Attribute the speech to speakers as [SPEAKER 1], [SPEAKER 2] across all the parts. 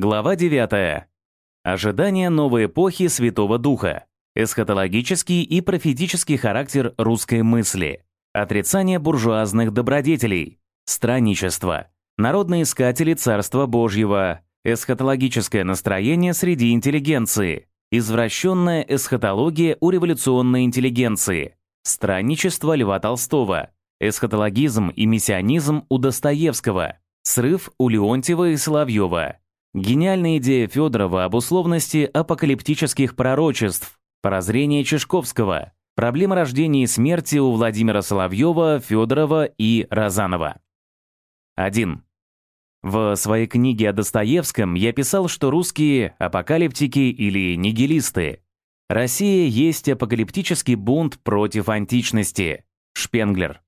[SPEAKER 1] Глава 9. Ожидание новой эпохи Святого Духа. Эсхатологический и профетический характер русской мысли. Отрицание буржуазных добродетелей. Странничество. Народные искатели Царства Божьего. Эсхатологическое настроение среди интеллигенции. Извращенная эсхатология у революционной интеллигенции. Странничество Льва Толстого. Эсхатологизм и мессианизм у Достоевского. Срыв у Леонтьева и Соловьева. Гениальная идея Федорова об условности апокалиптических пророчеств, прозрение Чешковского, проблема рождения и смерти у Владимира Соловьева, Федорова и Розанова. 1. В своей книге о Достоевском я писал, что русские – апокалиптики или нигилисты. Россия есть апокалиптический бунт против античности. Шпенглер.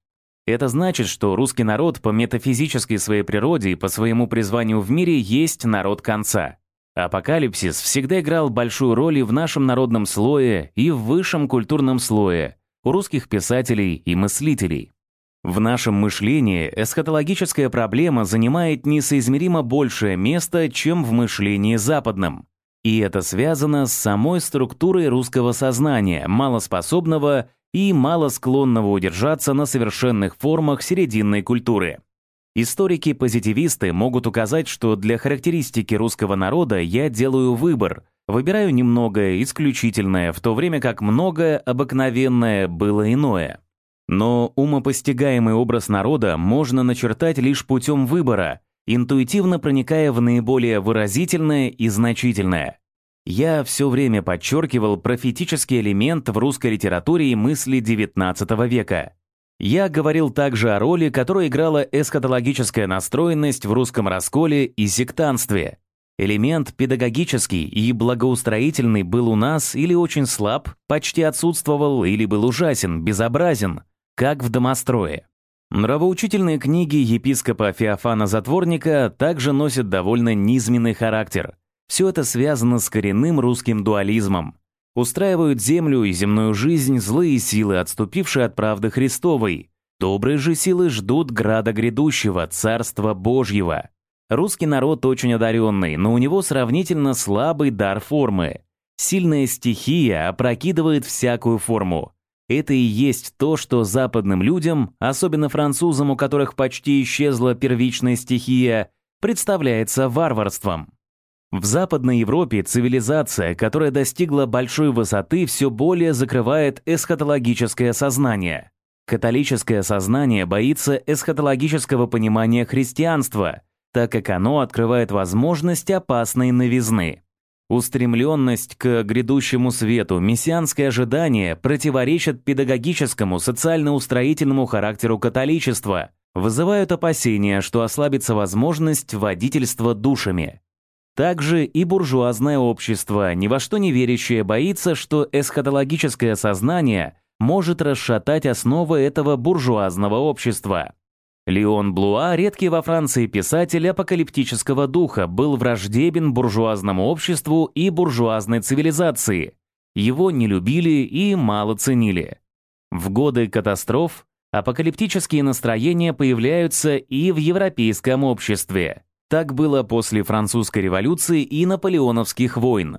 [SPEAKER 1] Это значит, что русский народ по метафизической своей природе и по своему призванию в мире есть народ конца. Апокалипсис всегда играл большую роль и в нашем народном слое, и в высшем культурном слое, у русских писателей и мыслителей. В нашем мышлении эсхатологическая проблема занимает несоизмеримо большее место, чем в мышлении западном. И это связано с самой структурой русского сознания, малоспособного и мало склонного удержаться на совершенных формах серединной культуры. Историки-позитивисты могут указать, что для характеристики русского народа я делаю выбор, выбираю немногое исключительное, в то время как многое обыкновенное было иное. Но умопостигаемый образ народа можно начертать лишь путем выбора, интуитивно проникая в наиболее выразительное и значительное. Я все время подчеркивал профетический элемент в русской литературе и мысли XIX века. Я говорил также о роли, которую играла эсхатологическая настроенность в русском расколе и сектанстве. Элемент педагогический и благоустроительный был у нас или очень слаб, почти отсутствовал, или был ужасен, безобразен, как в домострое. Нравоучительные книги епископа Феофана Затворника также носят довольно низменный характер. Все это связано с коренным русским дуализмом. Устраивают землю и земную жизнь злые силы, отступившие от правды Христовой. Добрые же силы ждут града грядущего, Царства Божьего. Русский народ очень одаренный, но у него сравнительно слабый дар формы. Сильная стихия опрокидывает всякую форму. Это и есть то, что западным людям, особенно французам, у которых почти исчезла первичная стихия, представляется варварством. В Западной Европе цивилизация, которая достигла большой высоты, все более закрывает эсхатологическое сознание. Католическое сознание боится эсхатологического понимания христианства, так как оно открывает возможность опасной новизны. Устремленность к грядущему свету, мессианское ожидание противоречат педагогическому, социально-устроительному характеру католичества, вызывают опасения, что ослабится возможность водительства душами. Также и буржуазное общество, ни во что не верящее, боится, что эсхатологическое сознание может расшатать основы этого буржуазного общества. Леон Блуа, редкий во Франции писатель апокалиптического духа, был враждебен буржуазному обществу и буржуазной цивилизации. Его не любили и мало ценили. В годы катастроф апокалиптические настроения появляются и в европейском обществе. Так было после французской революции и наполеоновских войн.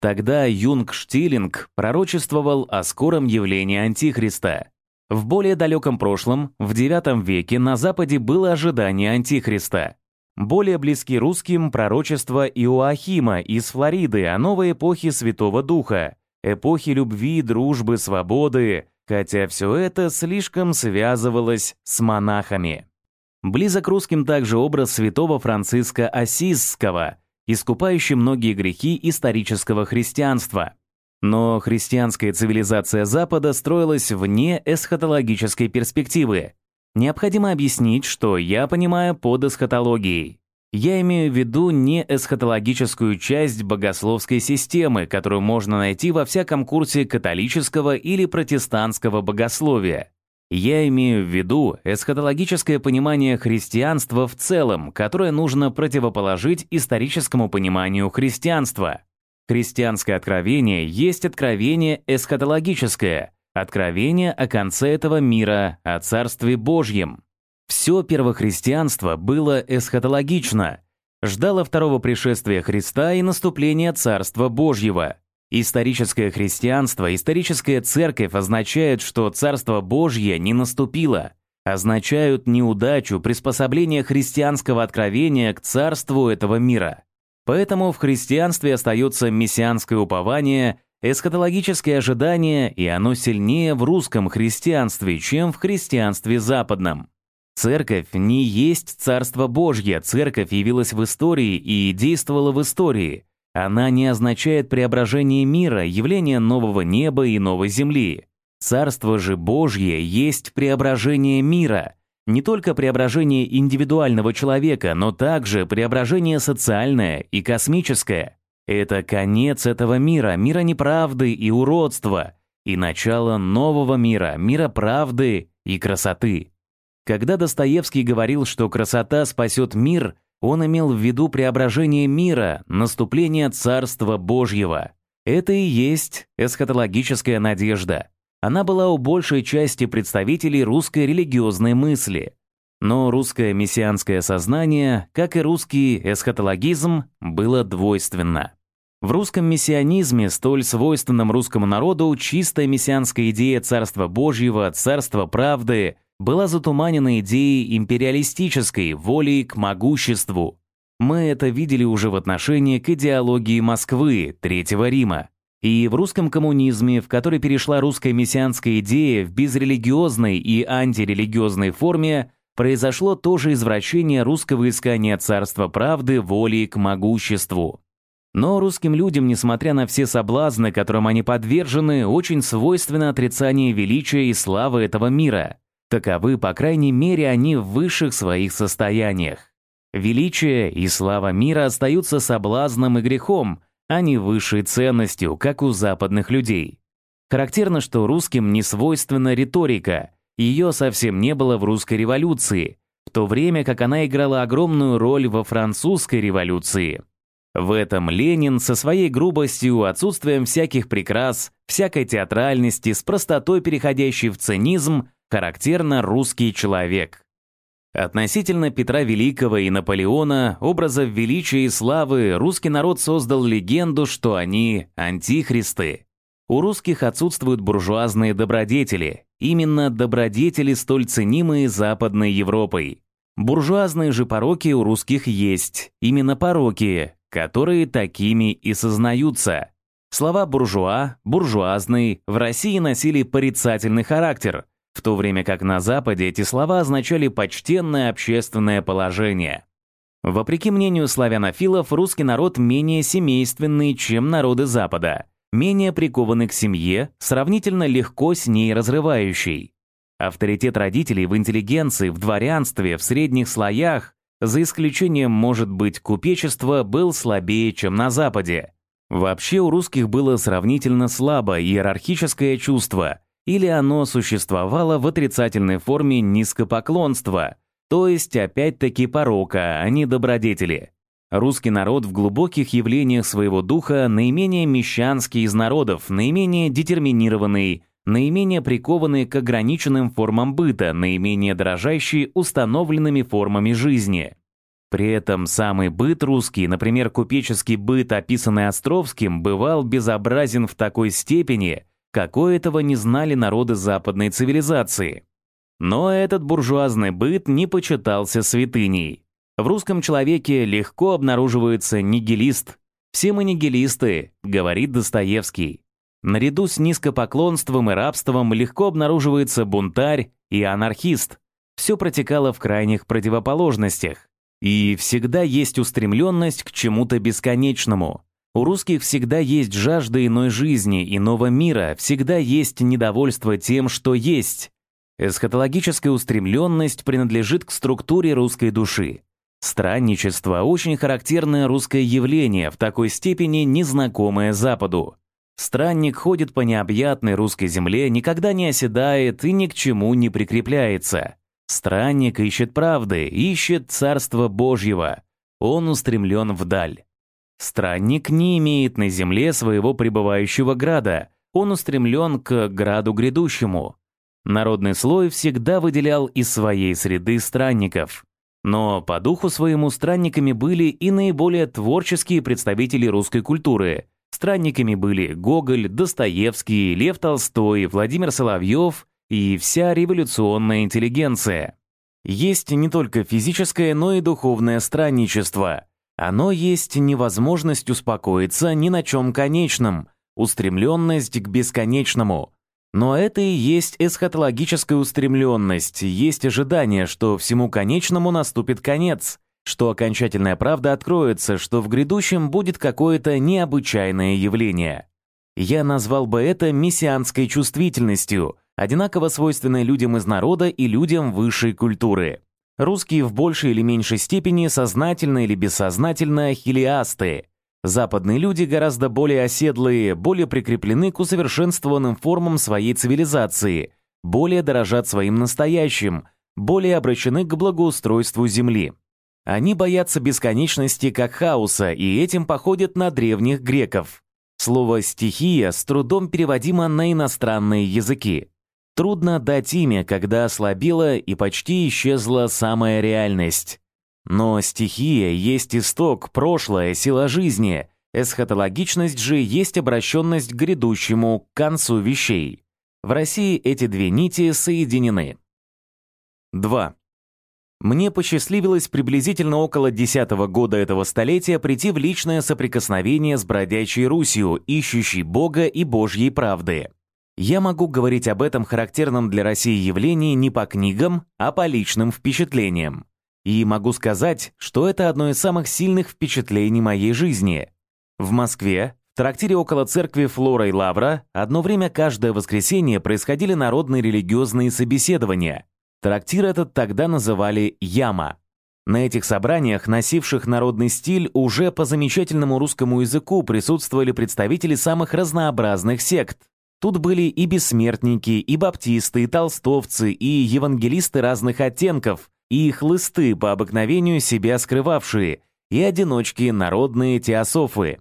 [SPEAKER 1] Тогда Юнг Штилинг пророчествовал о скором явлении Антихриста. В более далеком прошлом, в IX веке, на Западе было ожидание Антихриста. Более близки русским пророчества Иоахима из Флориды о новой эпохе Святого Духа, эпохе любви, дружбы, свободы, хотя все это слишком связывалось с монахами. Близок русским также образ святого Франциска Осисского, искупающий многие грехи исторического христианства. Но христианская цивилизация Запада строилась вне эсхатологической перспективы. Необходимо объяснить, что я понимаю под эсхатологией. Я имею в виду не эсхатологическую часть богословской системы, которую можно найти во всяком курсе католического или протестантского богословия. Я имею в виду эсхатологическое понимание христианства в целом, которое нужно противоположить историческому пониманию христианства. Христианское откровение есть откровение эсхатологическое, откровение о конце этого мира, о Царстве Божьем. Все первохристианство было эсхатологично. ждало второго пришествия Христа и наступления Царства Божьего. Историческое христианство, историческая церковь означает, что Царство Божье не наступило, означают неудачу приспособления христианского откровения к царству этого мира. Поэтому в христианстве остается мессианское упование, эсхатологическое ожидание, и оно сильнее в русском христианстве, чем в христианстве западном. Церковь не есть Царство Божье, церковь явилась в истории и действовала в истории. Она не означает преображение мира, явление нового неба и новой земли. Царство же Божье есть преображение мира, не только преображение индивидуального человека, но также преображение социальное и космическое. Это конец этого мира, мира неправды и уродства, и начало нового мира, мира правды и красоты. Когда Достоевский говорил, что красота спасет мир, он имел в виду преображение мира, наступление Царства Божьего. Это и есть эсхатологическая надежда. Она была у большей части представителей русской религиозной мысли. Но русское мессианское сознание, как и русский эсхатологизм, было двойственно. В русском мессианизме, столь свойственном русскому народу, чистая мессианская идея Царства Божьего, Царства Правды была затуманена идеей империалистической, волей к могуществу. Мы это видели уже в отношении к идеологии Москвы, Третьего Рима. И в русском коммунизме, в который перешла русская мессианская идея в безрелигиозной и антирелигиозной форме, произошло тоже извращение русского искания царства правды, воли к могуществу. Но русским людям, несмотря на все соблазны, которым они подвержены, очень свойственно отрицание величия и славы этого мира. Таковы, по крайней мере, они в высших своих состояниях. Величие и слава мира остаются соблазном и грехом, а не высшей ценностью, как у западных людей. Характерно, что русским не свойственна риторика, ее совсем не было в русской революции, в то время как она играла огромную роль во французской революции. В этом Ленин со своей грубостью, отсутствием всяких прикрас, всякой театральности, с простотой переходящей в цинизм, характерно русский человек. Относительно Петра Великого и Наполеона, образов величия и славы, русский народ создал легенду, что они антихристы. У русских отсутствуют буржуазные добродетели, именно добродетели, столь ценимые Западной Европой. Буржуазные же пороки у русских есть, именно пороки, которые такими и сознаются. Слова «буржуа», «буржуазный» в России носили порицательный характер – в то время как на Западе эти слова означали почтенное общественное положение. Вопреки мнению славянофилов, русский народ менее семейственный, чем народы Запада, менее прикованный к семье, сравнительно легко с ней разрывающий. Авторитет родителей в интеллигенции, в дворянстве, в средних слоях, за исключением, может быть, купечества, был слабее, чем на Западе. Вообще у русских было сравнительно слабо иерархическое чувство – или оно существовало в отрицательной форме низкопоклонства, то есть опять-таки порока, а не добродетели. Русский народ в глубоких явлениях своего духа наименее мещанский из народов, наименее детерминированный, наименее прикованный к ограниченным формам быта, наименее дрожащий установленными формами жизни. При этом самый быт русский, например, купеческий быт, описанный Островским, бывал безобразен в такой степени, какой этого не знали народы западной цивилизации. Но этот буржуазный быт не почитался святыней. В русском человеке легко обнаруживается нигилист. «Все мы нигилисты», — говорит Достоевский. Наряду с низкопоклонством и рабством легко обнаруживается бунтарь и анархист. Все протекало в крайних противоположностях. И всегда есть устремленность к чему-то бесконечному. У русских всегда есть жажда иной жизни, иного мира, всегда есть недовольство тем, что есть. Эсхатологическая устремленность принадлежит к структуре русской души. Странничество – очень характерное русское явление, в такой степени незнакомое Западу. Странник ходит по необъятной русской земле, никогда не оседает и ни к чему не прикрепляется. Странник ищет правды, ищет Царство Божьего. Он устремлен вдаль. Странник не имеет на земле своего пребывающего града, он устремлен к граду грядущему. Народный слой всегда выделял из своей среды странников. Но по духу своему странниками были и наиболее творческие представители русской культуры. Странниками были Гоголь, Достоевский, Лев Толстой, Владимир Соловьев и вся революционная интеллигенция. Есть не только физическое, но и духовное странничество. Оно есть невозможность успокоиться ни на чем конечном, устремленность к бесконечному. Но это и есть эсхатологическая устремленность, есть ожидание, что всему конечному наступит конец, что окончательная правда откроется, что в грядущем будет какое-то необычайное явление. Я назвал бы это мессианской чувствительностью – одинаково свойственное людям из народа и людям высшей культуры. Русские в большей или меньшей степени сознательно или бессознательно хилиасты. Западные люди гораздо более оседлые, более прикреплены к усовершенствованным формам своей цивилизации, более дорожат своим настоящим, более обращены к благоустройству Земли. Они боятся бесконечности как хаоса и этим походят на древних греков. Слово «стихия» с трудом переводимо на иностранные языки. Трудно дать имя, когда ослабела и почти исчезла самая реальность. Но стихия есть исток, прошлое, сила жизни. Эсхатологичность же есть обращенность к грядущему, к концу вещей. В России эти две нити соединены. 2. Мне посчастливилось приблизительно около десятого года этого столетия прийти в личное соприкосновение с бродячей Русью, ищущей Бога и Божьей правды. Я могу говорить об этом характерном для России явлении не по книгам, а по личным впечатлениям. И могу сказать, что это одно из самых сильных впечатлений моей жизни. В Москве, в трактире около церкви Флора и Лавра, одно время каждое воскресенье происходили народные религиозные собеседования. Трактир этот тогда называли «Яма». На этих собраниях, носивших народный стиль, уже по замечательному русскому языку присутствовали представители самых разнообразных сект, Тут были и бессмертники, и баптисты, и толстовцы, и евангелисты разных оттенков, и хлысты, по обыкновению себя скрывавшие, и одиночки, народные теософы.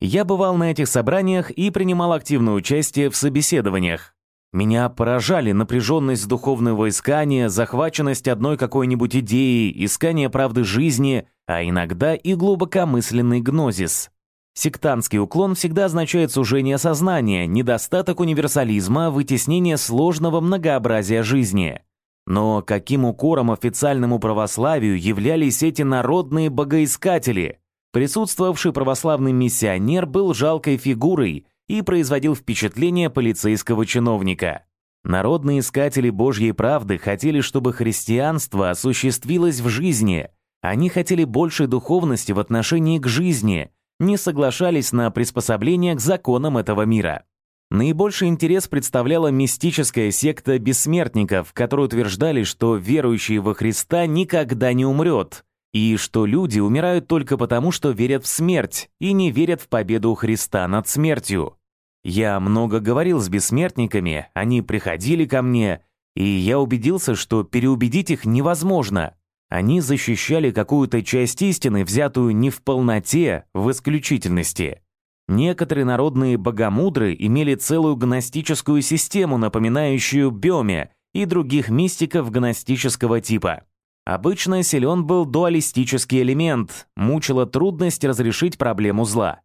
[SPEAKER 1] Я бывал на этих собраниях и принимал активное участие в собеседованиях. Меня поражали напряженность духовного искания, захваченность одной какой-нибудь идеей, искание правды жизни, а иногда и глубокомысленный гнозис. Сектантский уклон всегда означает сужение сознания, недостаток универсализма, вытеснение сложного многообразия жизни. Но каким укором официальному православию являлись эти народные богоискатели? Присутствовавший православный миссионер был жалкой фигурой и производил впечатление полицейского чиновника. Народные искатели Божьей правды хотели, чтобы христианство осуществилось в жизни. Они хотели большей духовности в отношении к жизни – не соглашались на приспособление к законам этого мира. Наибольший интерес представляла мистическая секта бессмертников, которые утверждали, что верующий во Христа никогда не умрет, и что люди умирают только потому, что верят в смерть и не верят в победу Христа над смертью. Я много говорил с бессмертниками, они приходили ко мне, и я убедился, что переубедить их невозможно. Они защищали какую-то часть истины, взятую не в полноте, в исключительности. Некоторые народные богомудры имели целую гностическую систему, напоминающую Бёме и других мистиков гностического типа. Обычно силен был дуалистический элемент, мучила трудность разрешить проблему зла.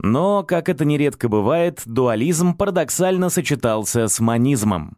[SPEAKER 1] Но, как это нередко бывает, дуализм парадоксально сочетался с манизмом.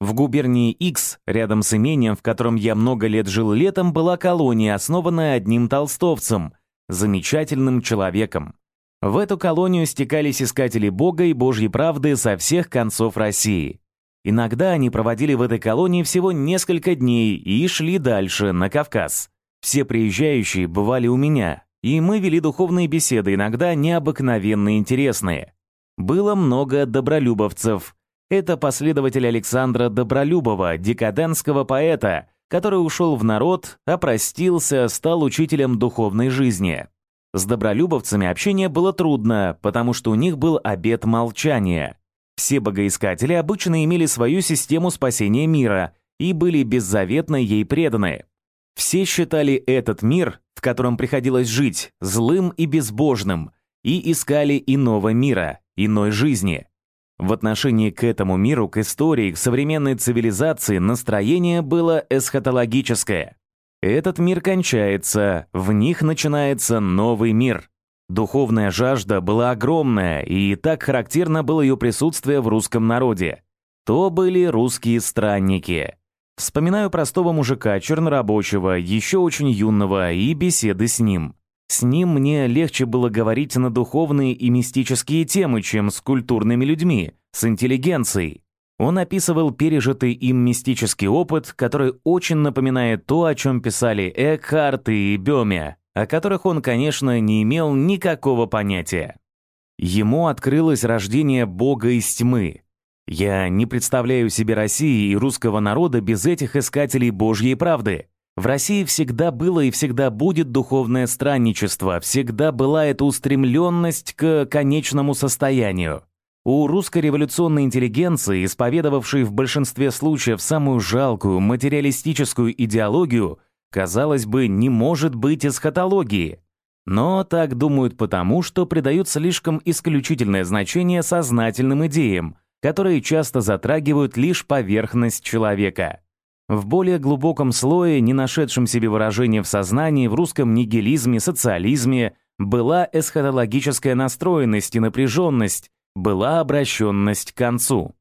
[SPEAKER 1] В губернии X, рядом с имением, в котором я много лет жил летом, была колония, основанная одним толстовцем, замечательным человеком. В эту колонию стекались искатели Бога и Божьей правды со всех концов России. Иногда они проводили в этой колонии всего несколько дней и шли дальше, на Кавказ. Все приезжающие бывали у меня, и мы вели духовные беседы, иногда необыкновенно интересные. Было много добролюбовцев – это последователь Александра Добролюбова, декадентского поэта, который ушел в народ, опростился, стал учителем духовной жизни. С добролюбовцами общение было трудно, потому что у них был обет молчания. Все богоискатели обычно имели свою систему спасения мира и были беззаветно ей преданы. Все считали этот мир, в котором приходилось жить, злым и безбожным, и искали иного мира, иной жизни. В отношении к этому миру, к истории, к современной цивилизации настроение было эсхатологическое. Этот мир кончается, в них начинается новый мир. Духовная жажда была огромная, и так характерно было ее присутствие в русском народе. То были русские странники. Вспоминаю простого мужика, чернорабочего, еще очень юного, и беседы с ним. С ним мне легче было говорить на духовные и мистические темы, чем с культурными людьми, с интеллигенцией. Он описывал пережитый им мистический опыт, который очень напоминает то, о чем писали Экхарт и Бёме, о которых он, конечно, не имел никакого понятия. Ему открылось рождение Бога из тьмы. Я не представляю себе России и русского народа без этих искателей Божьей правды. В России всегда было и всегда будет духовное странничество, всегда была эта устремленность к конечному состоянию. У русской революционной интеллигенции, исповедовавшей в большинстве случаев самую жалкую материалистическую идеологию, казалось бы, не может быть эсхатологии. Но так думают потому, что придают слишком исключительное значение сознательным идеям, которые часто затрагивают лишь поверхность человека. В более глубоком слое, не нашедшем себе выражения в сознании, в русском нигилизме, социализме, была эсхатологическая настроенность и напряженность, была обращенность к концу.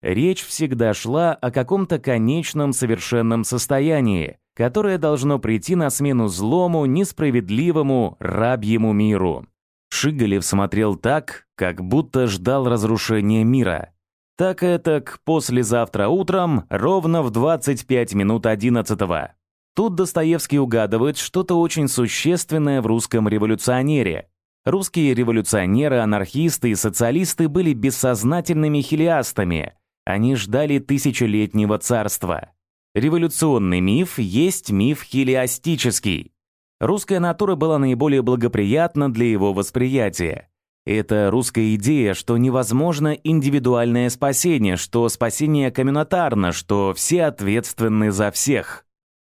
[SPEAKER 1] Речь всегда шла о каком-то конечном совершенном состоянии, которое должно прийти на смену злому, несправедливому, рабьему миру. Шигалев смотрел так, как будто ждал разрушения мира. Так это к послезавтра утром, ровно в 25 минут 11 -го. Тут Достоевский угадывает что-то очень существенное в русском революционере. Русские революционеры, анархисты и социалисты были бессознательными хилиастами. Они ждали тысячелетнего царства. Революционный миф есть миф хилиастический. Русская натура была наиболее благоприятна для его восприятия. Это русская идея, что невозможно индивидуальное спасение, что спасение коммунитарно, что все ответственны за всех.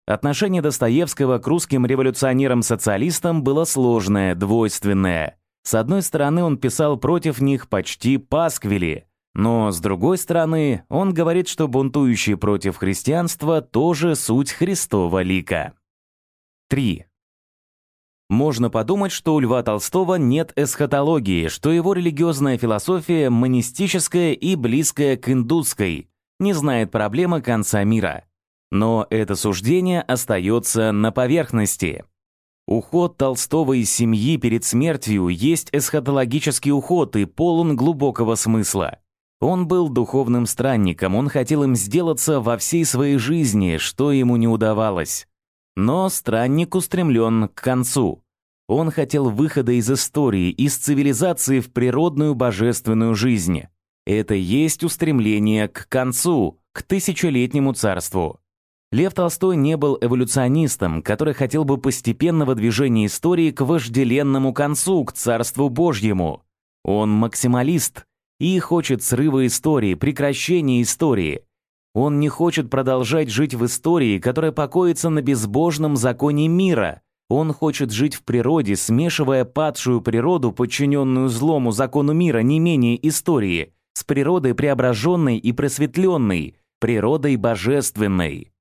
[SPEAKER 1] Отношение Достоевского к русским революционерам-социалистам было сложное, двойственное. С одной стороны, он писал против них почти пасквили, но с другой стороны, он говорит, что бунтующие против христианства тоже суть Христова лика. 3. Можно подумать, что у Льва Толстого нет эсхатологии, что его религиозная философия монистическая и близкая к индусской, не знает проблемы конца мира. Но это суждение остается на поверхности. Уход Толстого из семьи перед смертью есть эсхатологический уход и полон глубокого смысла. Он был духовным странником, он хотел им сделаться во всей своей жизни, что ему не удавалось. Но странник устремлен к концу. Он хотел выхода из истории, из цивилизации в природную божественную жизнь. Это есть устремление к концу, к тысячелетнему царству. Лев Толстой не был эволюционистом, который хотел бы постепенного движения истории к вожделенному концу, к царству Божьему. Он максималист и хочет срыва истории, прекращения истории. Он не хочет продолжать жить в истории, которая покоится на безбожном законе мира. Он хочет жить в природе, смешивая падшую природу, подчиненную злому закону мира, не менее истории, с природой преображенной и просветленной, природой божественной.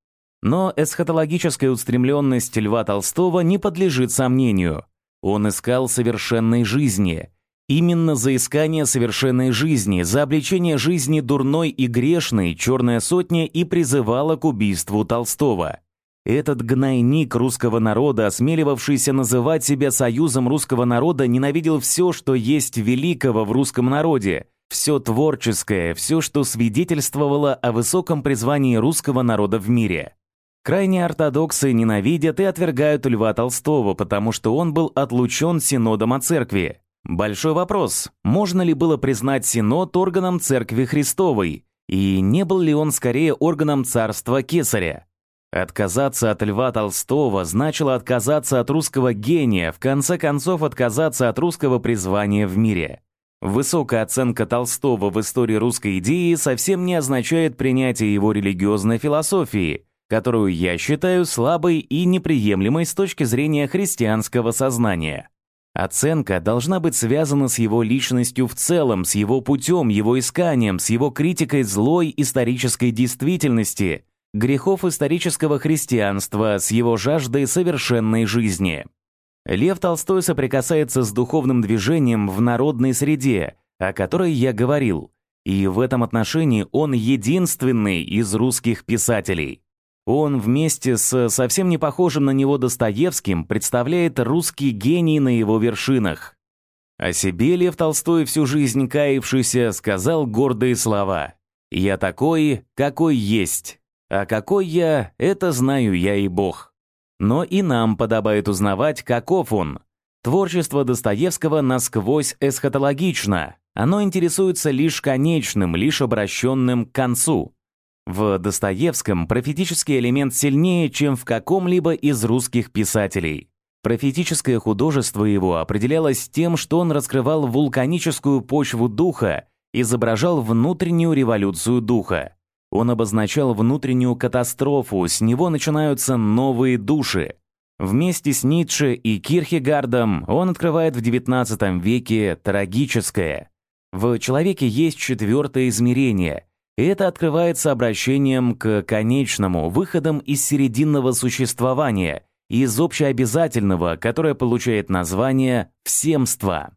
[SPEAKER 1] Но эсхатологическая устремленность Льва Толстого не подлежит сомнению. Он искал совершенной жизни – Именно за искание совершенной жизни, за обличение жизни дурной и грешной «Черная сотня» и призывала к убийству Толстого. Этот гнойник русского народа, осмеливавшийся называть себя союзом русского народа, ненавидел все, что есть великого в русском народе, все творческое, все, что свидетельствовало о высоком призвании русского народа в мире. Крайние ортодоксы ненавидят и отвергают Льва Толстого, потому что он был отлучен синодом от церкви. Большой вопрос, можно ли было признать Синод органом Церкви Христовой, и не был ли он скорее органом царства Кесаря? Отказаться от Льва Толстого значило отказаться от русского гения, в конце концов отказаться от русского призвания в мире. Высокая оценка Толстого в истории русской идеи совсем не означает принятие его религиозной философии, которую я считаю слабой и неприемлемой с точки зрения христианского сознания. Оценка должна быть связана с его личностью в целом, с его путем, его исканием, с его критикой злой исторической действительности, грехов исторического христианства с его жаждой совершенной жизни. Лев Толстой соприкасается с духовным движением в народной среде, о которой я говорил, и в этом отношении он единственный из русских писателей. Он вместе с совсем не похожим на него Достоевским представляет русский гений на его вершинах. О себе Лев Толстой, всю жизнь каявшийся, сказал гордые слова «Я такой, какой есть, а какой я, это знаю я и Бог». Но и нам подобает узнавать, каков он. Творчество Достоевского насквозь эсхатологично, оно интересуется лишь конечным, лишь обращенным к концу. В Достоевском профетический элемент сильнее, чем в каком-либо из русских писателей. Профетическое художество его определялось тем, что он раскрывал вулканическую почву духа, изображал внутреннюю революцию духа. Он обозначал внутреннюю катастрофу, с него начинаются новые души. Вместе с Ницше и Кирхегардом он открывает в XIX веке трагическое. В человеке есть четвертое измерение, и это открывается обращением к конечному, выходом из серединного существования – из общеобязательного, которое получает название «всемство».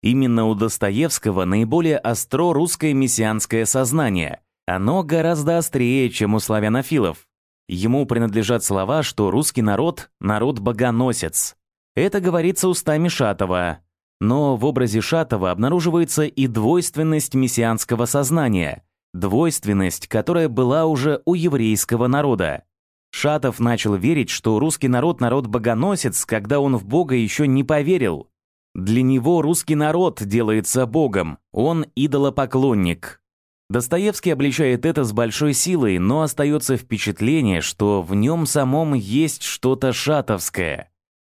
[SPEAKER 1] Именно у Достоевского наиболее остро русское мессианское сознание. Оно гораздо острее, чем у славянофилов. Ему принадлежат слова, что русский народ — народ-богоносец. Это говорится устами Шатова. Но в образе Шатова обнаруживается и двойственность мессианского сознания, двойственность, которая была уже у еврейского народа. Шатов начал верить, что русский народ — народ-богоносец, когда он в Бога еще не поверил. Для него русский народ делается Богом, он идолопоклонник. Достоевский обличает это с большой силой, но остается впечатление, что в нем самом есть что-то шатовское.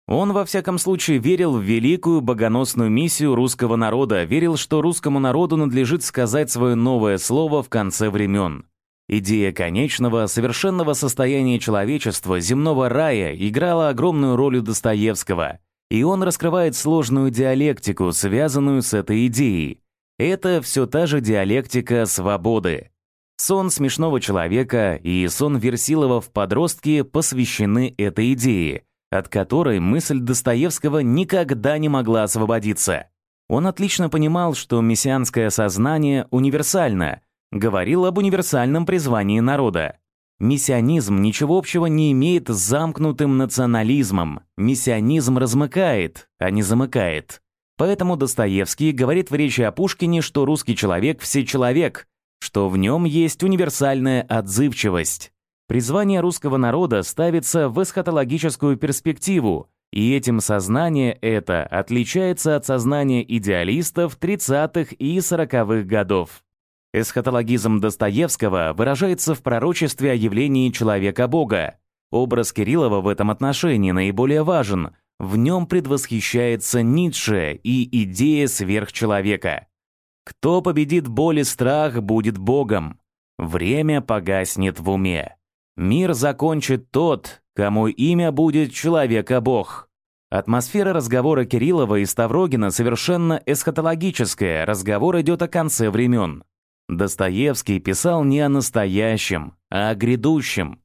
[SPEAKER 1] Он, во всяком случае, верил в великую богоносную миссию русского народа, верил, что русскому народу надлежит сказать свое новое слово в конце времен. Идея конечного, совершенного состояния человечества, земного рая, играла огромную роль у Достоевского, и он раскрывает сложную диалектику, связанную с этой идеей. Это все та же диалектика свободы. Сон смешного человека и сон Версилова в подростке посвящены этой идее, от которой мысль Достоевского никогда не могла освободиться. Он отлично понимал, что мессианское сознание универсально — говорил об универсальном призвании народа. Миссионизм ничего общего не имеет с замкнутым национализмом. Миссионизм размыкает, а не замыкает. Поэтому Достоевский говорит в речи о Пушкине, что русский человек – всечеловек, что в нем есть универсальная отзывчивость. Призвание русского народа ставится в эсхатологическую перспективу, и этим сознание это отличается от сознания идеалистов 30-х и 40-х годов. Эсхатологизм Достоевского выражается в пророчестве о явлении человека-бога. Образ Кириллова в этом отношении наиболее важен. В нем предвосхищается Ницше и идея сверхчеловека. Кто победит боль и страх, будет богом. Время погаснет в уме. Мир закончит тот, кому имя будет человека-бог. Атмосфера разговора Кириллова и Ставрогина совершенно эсхатологическая, разговор идет о конце времен. Достоевский писал не о настоящем, а о грядущем.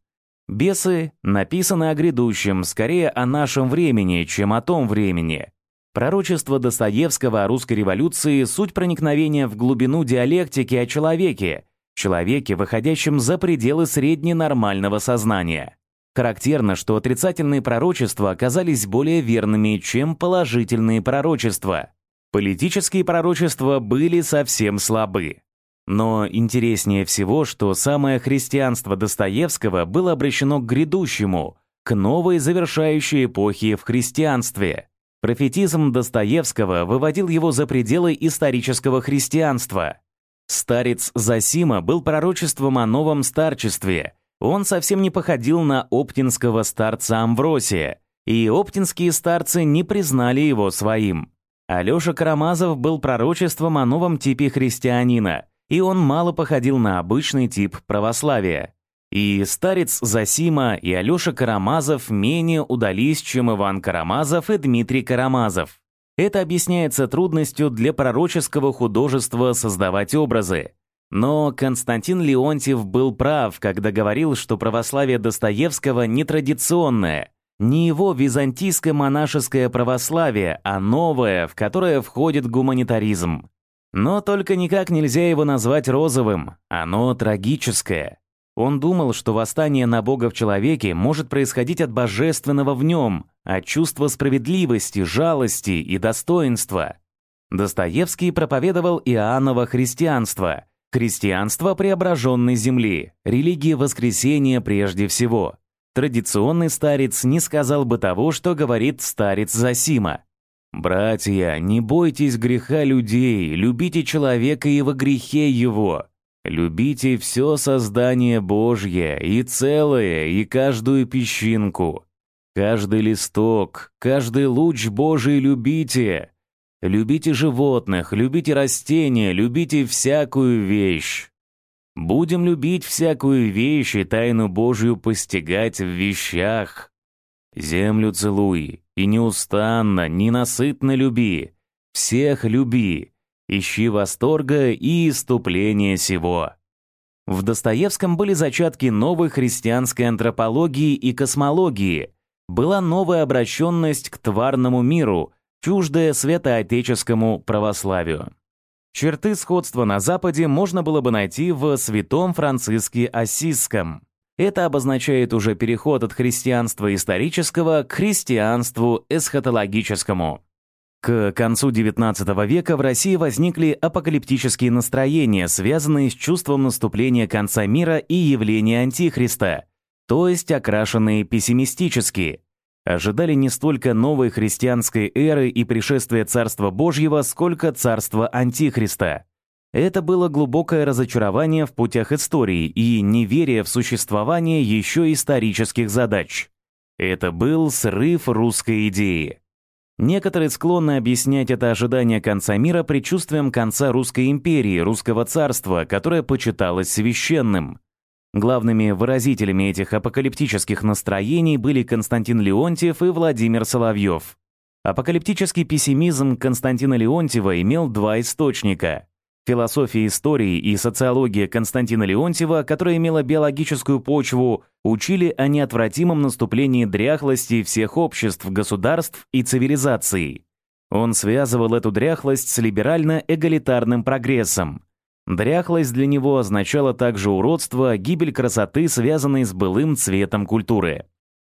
[SPEAKER 1] «Бесы» написаны о грядущем, скорее о нашем времени, чем о том времени. Пророчество Достоевского о русской революции – суть проникновения в глубину диалектики о человеке, человеке, выходящем за пределы средненормального сознания. Характерно, что отрицательные пророчества оказались более верными, чем положительные пророчества. Политические пророчества были совсем слабы. Но интереснее всего, что самое христианство Достоевского было обращено к грядущему, к новой завершающей эпохе в христианстве. Профетизм Достоевского выводил его за пределы исторического христианства. Старец Засима был пророчеством о новом старчестве. Он совсем не походил на оптинского старца Амвросия, и оптинские старцы не признали его своим. Алёша Карамазов был пророчеством о новом типе христианина – и он мало походил на обычный тип православия. И старец Засима и Алёша Карамазов менее удались, чем Иван Карамазов и Дмитрий Карамазов. Это объясняется трудностью для пророческого художества создавать образы. Но Константин Леонтьев был прав, когда говорил, что православие Достоевского нетрадиционное, не его византийское монашеское православие, а новое, в которое входит гуманитаризм. Но только никак нельзя его назвать розовым, оно трагическое. Он думал, что восстание на Бога в человеке может происходить от божественного в нем, от чувства справедливости, жалости и достоинства. Достоевский проповедовал Иоанново христианство, христианство преображенной земли, религия воскресения прежде всего. Традиционный старец не сказал бы того, что говорит старец Засима. «Братья, не бойтесь греха людей, любите человека и во грехе его. Любите все создание Божье, и целое, и каждую песчинку. Каждый листок, каждый луч Божий любите. Любите животных, любите растения, любите всякую вещь. Будем любить всякую вещь и тайну Божию постигать в вещах. Землю целуй, и неустанно, ненасытно люби. Всех люби, Ищи восторга и иступления сего. В Достоевском были зачатки новой христианской антропологии и космологии. Была новая обращенность к тварному миру, чуждая святоотеческому православию. Черты сходства на Западе можно было бы найти в святом Франциске Ассизском. Это обозначает уже переход от христианства исторического к христианству эсхатологическому. К концу XIX века в России возникли апокалиптические настроения, связанные с чувством наступления конца мира и явления Антихриста, то есть окрашенные пессимистически. Ожидали не столько новой христианской эры и пришествия Царства Божьего, сколько Царства Антихриста. Это было глубокое разочарование в путях истории и неверие в существование еще исторических задач. Это был срыв русской идеи. Некоторые склонны объяснять это ожидание конца мира предчувствием конца Русской империи, Русского царства, которое почиталось священным. Главными выразителями этих апокалиптических настроений были Константин Леонтьев и Владимир Соловьев. Апокалиптический пессимизм Константина Леонтьева имел два источника. Философия истории и социология Константина Леонтьева, которая имела биологическую почву, учили о неотвратимом наступлении дряхлости всех обществ, государств и цивилизаций. Он связывал эту дряхлость с либерально-эгалитарным прогрессом. Дряхлость для него означала также уродство, гибель красоты, связанной с былым цветом культуры.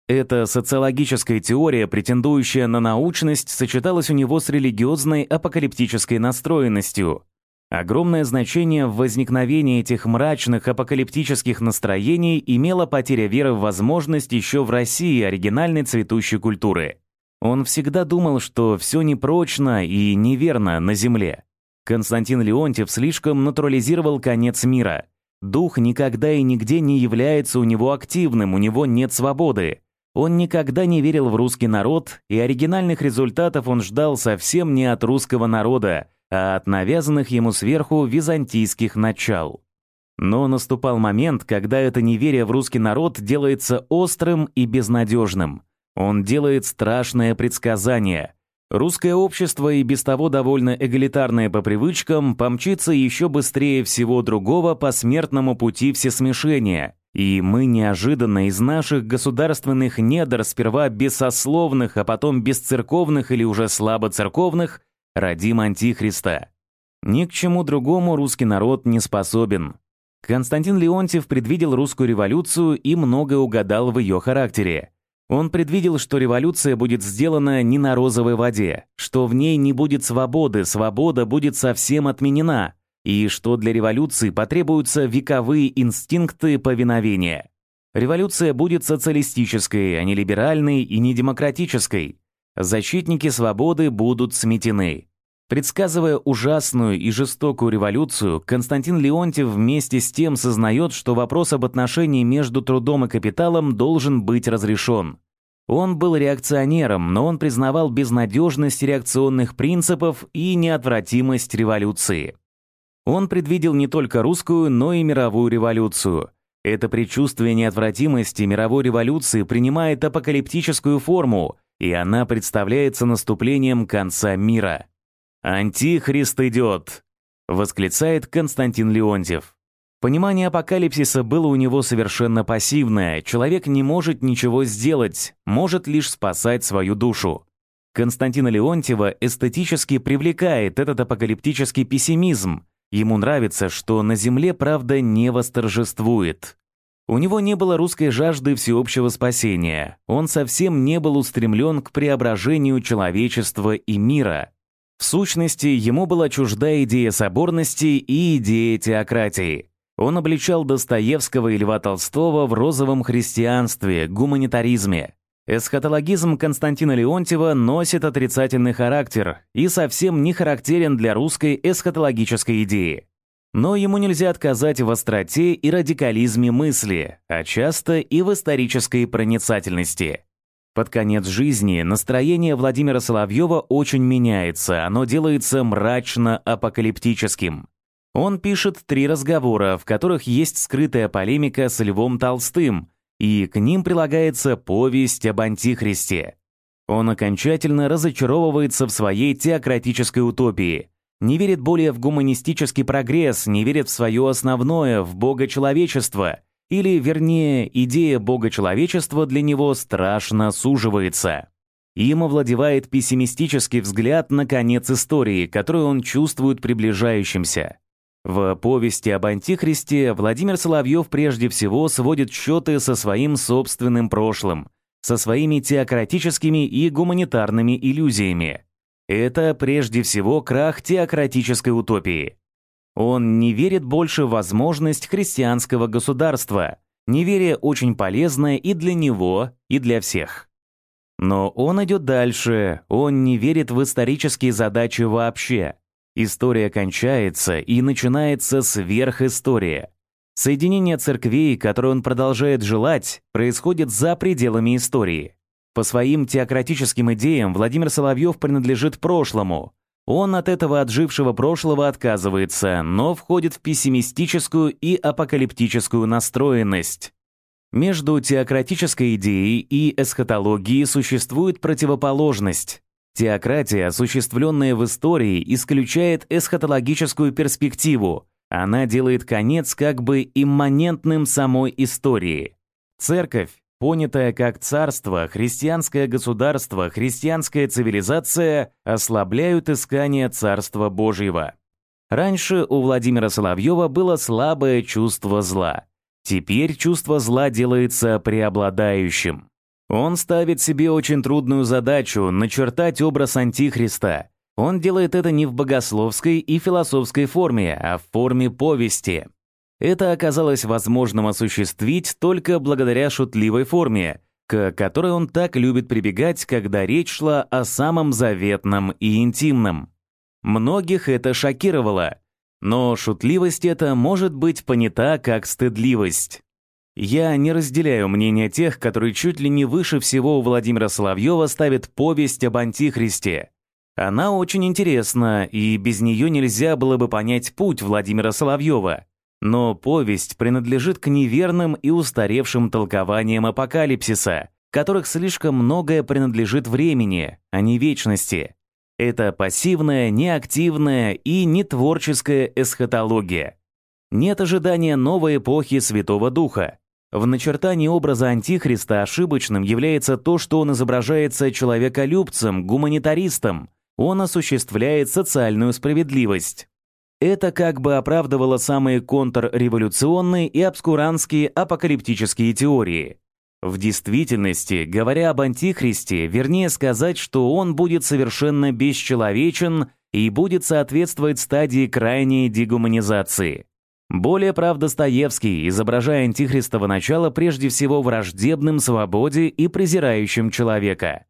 [SPEAKER 1] Эта социологическая теория, претендующая на научность, сочеталась у него с религиозной апокалиптической настроенностью – Огромное значение в возникновении этих мрачных апокалиптических настроений имела потеря веры в возможность еще в России оригинальной цветущей культуры. Он всегда думал, что все непрочно и неверно на Земле. Константин Леонтьев слишком натурализировал конец мира. Дух никогда и нигде не является у него активным, у него нет свободы. Он никогда не верил в русский народ, и оригинальных результатов он ждал совсем не от русского народа, а от навязанных ему сверху византийских начал. Но наступал момент, когда это неверие в русский народ делается острым и безнадежным. Он делает страшное предсказание. Русское общество, и без того довольно эгалитарное по привычкам, помчится еще быстрее всего другого по смертному пути всесмешения. И мы неожиданно из наших государственных недр, сперва бессословных, а потом бесцерковных или уже слабо церковных, родим Антихриста. Ни к чему другому русский народ не способен. Константин Леонтьев предвидел русскую революцию и многое угадал в ее характере. Он предвидел, что революция будет сделана не на розовой воде, что в ней не будет свободы, свобода будет совсем отменена, и что для революции потребуются вековые инстинкты повиновения. Революция будет социалистической, а не либеральной и не демократической. Защитники свободы будут сметены. Предсказывая ужасную и жестокую революцию, Константин Леонтьев вместе с тем сознает, что вопрос об отношении между трудом и капиталом должен быть разрешен. Он был реакционером, но он признавал безнадежность реакционных принципов и неотвратимость революции. Он предвидел не только русскую, но и мировую революцию. Это предчувствие неотвратимости мировой революции принимает апокалиптическую форму, и она представляется наступлением конца мира. Антихрист идет. восклицает Константин Леонтьев. Понимание апокалипсиса было у него совершенно пассивное. Человек не может ничего сделать, может лишь спасать свою душу. Константина Леонтьева эстетически привлекает этот апокалиптический пессимизм. Ему нравится, что на Земле правда не восторжествует. У него не было русской жажды всеобщего спасения. Он совсем не был устремлен к преображению человечества и мира. В сущности, ему была чужда идея соборности и идея теократии. Он обличал Достоевского и Льва Толстого в розовом христианстве, гуманитаризме. Эсхатологизм Константина Леонтьева носит отрицательный характер и совсем не характерен для русской эсхатологической идеи. Но ему нельзя отказать в остроте и радикализме мысли, а часто и в исторической проницательности. Под конец жизни настроение Владимира Соловьева очень меняется, оно делается мрачно-апокалиптическим. Он пишет три разговора, в которых есть скрытая полемика с Львом Толстым, и к ним прилагается повесть об Антихристе. Он окончательно разочаровывается в своей теократической утопии, не верит более в гуманистический прогресс, не верит в свое основное, в богочеловечество, или, вернее, идея богочеловечества для него страшно суживается. Им овладевает пессимистический взгляд на конец истории, который он чувствует приближающимся. В повести об Антихристе Владимир Соловьев прежде всего сводит счеты со своим собственным прошлым, со своими теократическими и гуманитарными иллюзиями. Это прежде всего крах теократической утопии. Он не верит больше в возможность христианского государства. Неверие очень полезное и для него, и для всех. Но он идет дальше, он не верит в исторические задачи вообще. История кончается и начинается сверхистория. Соединение церквей, которое он продолжает желать, происходит за пределами истории. По своим теократическим идеям Владимир Соловьев принадлежит прошлому. Он от этого отжившего прошлого отказывается, но входит в пессимистическую и апокалиптическую настроенность. Между теократической идеей и эсхатологией существует противоположность. Теократия, осуществленная в истории, исключает эсхатологическую перспективу. Она делает конец как бы имманентным самой истории. Церковь, понятая как царство, христианское государство, христианская цивилизация, ослабляют искание Царства Божьего. Раньше у Владимира Соловьева было слабое чувство зла. Теперь чувство зла делается преобладающим. Он ставит себе очень трудную задачу начертать образ Антихриста. Он делает это не в богословской и философской форме, а в форме повести. Это оказалось возможным осуществить только благодаря шутливой форме, к которой он так любит прибегать, когда речь шла о самом заветном и интимном. Многих это шокировало, но шутливость эта может быть понята как стыдливость. Я не разделяю мнение тех, которые чуть ли не выше всего у Владимира Соловьева ставят повесть об Антихристе. Она очень интересна, и без нее нельзя было бы понять путь Владимира Соловьева. Но повесть принадлежит к неверным и устаревшим толкованиям апокалипсиса, которых слишком многое принадлежит времени, а не вечности. Это пассивная, неактивная и нетворческая эсхатология. Нет ожидания новой эпохи Святого Духа. В начертании образа Антихриста ошибочным является то, что он изображается человеколюбцем, гуманитаристом. Он осуществляет социальную справедливость. Это как бы оправдывало самые контрреволюционные и обскурантские апокалиптические теории. В действительности, говоря об Антихристе, вернее сказать, что он будет совершенно бесчеловечен и будет соответствовать стадии крайней дегуманизации. Более прав Достоевский, изображая антихристово начало прежде всего враждебным свободе и презирающим человека.